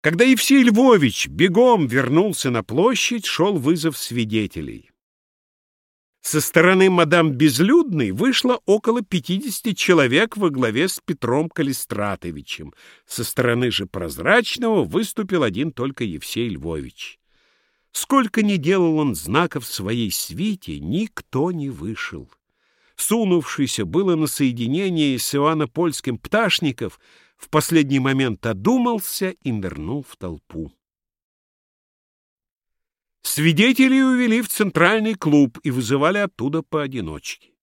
Когда Евсей Львович бегом вернулся на площадь, шел вызов свидетелей. Со стороны мадам Безлюдной вышло около 50 человек во главе с Петром Калистратовичем. Со стороны же Прозрачного выступил один только Евсей Львович. Сколько ни делал он знаков своей свите, никто не вышел. Сунувшийся было на соединение с Ивано-Польским Пташников — в последний момент одумался и нырнул в толпу. Свидетелей увели в центральный клуб и вызывали оттуда поодиночке.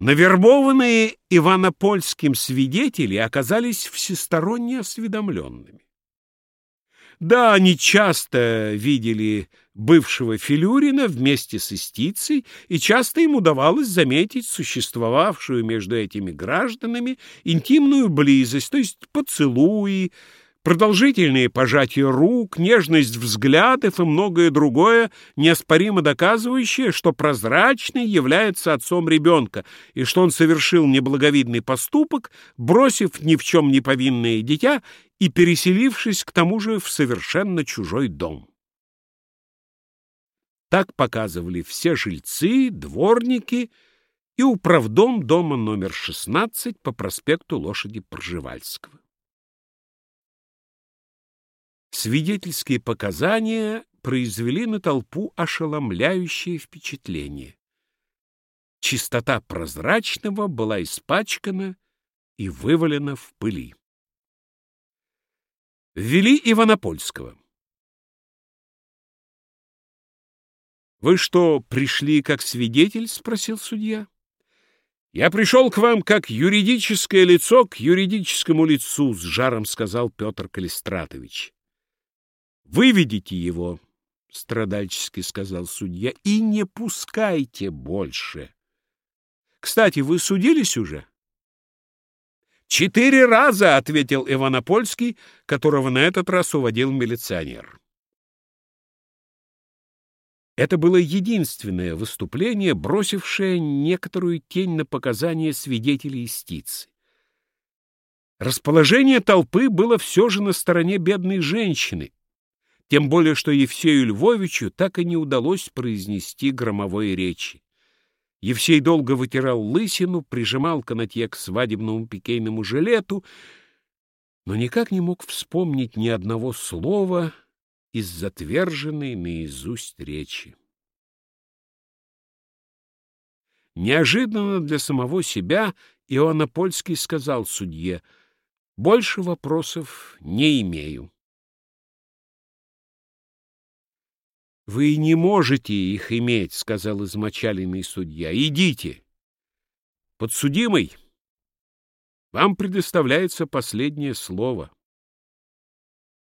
Навербованные Иванопольским свидетели оказались всесторонне осведомленными. Да, они часто видели бывшего Филюрина вместе с Истицей, и часто им удавалось заметить существовавшую между этими гражданами интимную близость, то есть поцелуи, продолжительные пожатия рук, нежность взглядов и многое другое, неоспоримо доказывающее, что прозрачный является отцом ребенка и что он совершил неблаговидный поступок, бросив ни в чем не повинное дитя и переселившись к тому же в совершенно чужой дом. Так показывали все жильцы, дворники и управдом дома номер 16 по проспекту Лошади Пржевальского. Свидетельские показания произвели на толпу ошеломляющее впечатление. Чистота прозрачного была испачкана и вывалена в пыли. Ввели Иванопольского. «Вы что, пришли как свидетель?» — спросил судья. «Я пришел к вам как юридическое лицо к юридическому лицу», — с жаром сказал Петр Калистратович. Выведите его, — страдальчески сказал судья, — и не пускайте больше. Кстати, вы судились уже? Четыре раза, — ответил Иванопольский, которого на этот раз уводил милиционер. Это было единственное выступление, бросившее некоторую тень на показания свидетелей истицы. Расположение толпы было все же на стороне бедной женщины, тем более, что Евсею Львовичу так и не удалось произнести громовой речи. Евсей долго вытирал лысину, прижимал канатье к свадебному пикейному жилету, но никак не мог вспомнить ни одного слова из затверженной наизусть речи. Неожиданно для самого себя Иоаннопольский сказал судье, «Больше вопросов не имею». — Вы не можете их иметь, — сказал измочаленный судья. — Идите. Подсудимый, вам предоставляется последнее слово.